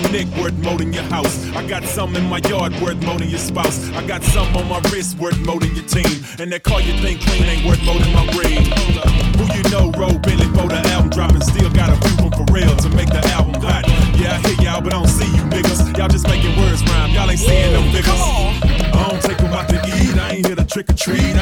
my neck worth more than your house. I got some in my yard worth more than your spouse. I got some on my wrist worth more than your team. And that car you think clean ain't worth more than my brain. Who you know, Road Billy for the album dropping. Still got a few for real to make the album hot. Yeah, I hear y'all, but I don't see you niggas. Y'all just making words rhyme. Y'all ain't seeing no figures. I don't take them out to eat. I ain't here to trick or treat.